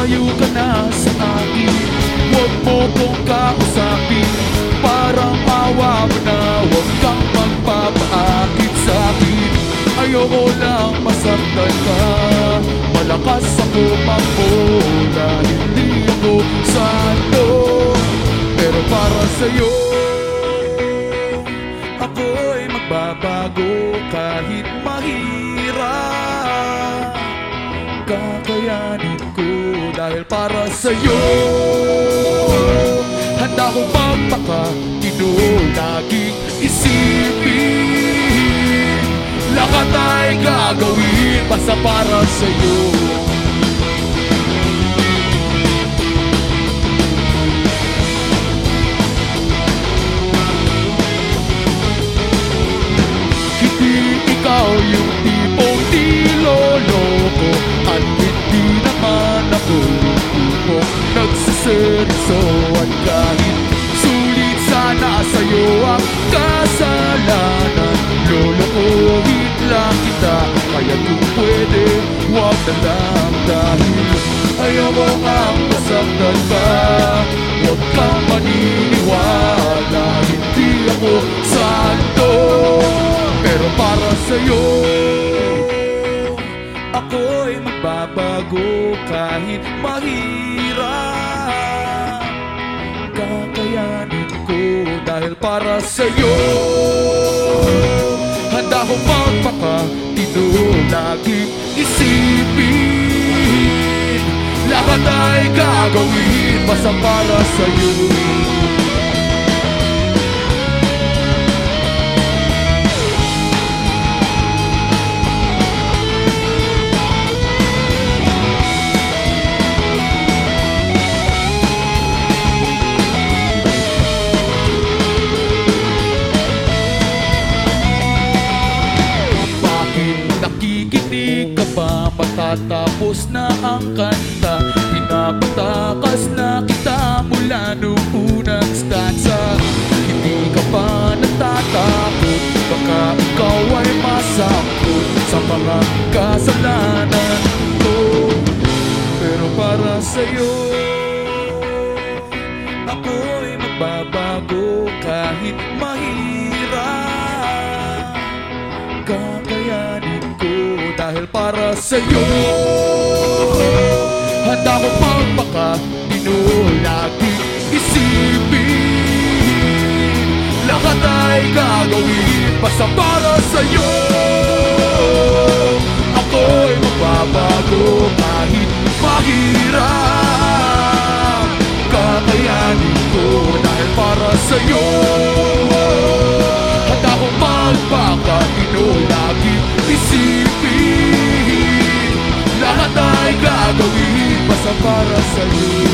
Lumayo ka na sa akin. Huwag mo kong kausapin. Parang awa mo na Huwag kang magpapaakit sa akin. Ayoko lang masaktan ka. Malakas ako mambola Hindi ako santo. Pero para sa'yo Ako'y magbabago kahit mahirap. Dahil para sa'yo. Handa akong magpakatino Laging isipin Lahat ay gagawin Basta para sa'yo nagsiseryoso At kahit sulit sana sa'yo ang kasalanan. Lolokohin lang kita Kaya kung pwede, huwag na lang Dahil ayaw mo ang masaktan ka Huwag kang maniniwala Hindi ako santo. Pero para sa'yo Ako'y magbabago kahit mahirap dahil para sa'yo. Handa akong magpakatino Laging isipin. Lahat ay gagawin Basta para sa'yo ba? Matatapos na ang kanta. Pinapatakas na kita mula nung unang stanza Hindi ka pa natatakot Baka ikaw ay masakot Sa mga kasalanan ko. Pero para sa'yo Ako'y magbabago kahit mahirap. Kakayanin ko dahil para sa'yo. Handa ko magpakatino Laging isipin Lahat ay gagawin Basta para sa'yo. Ako'y magbabago kahit mahirap. Kakayanin ko dahil para sa'yo gagawin Basta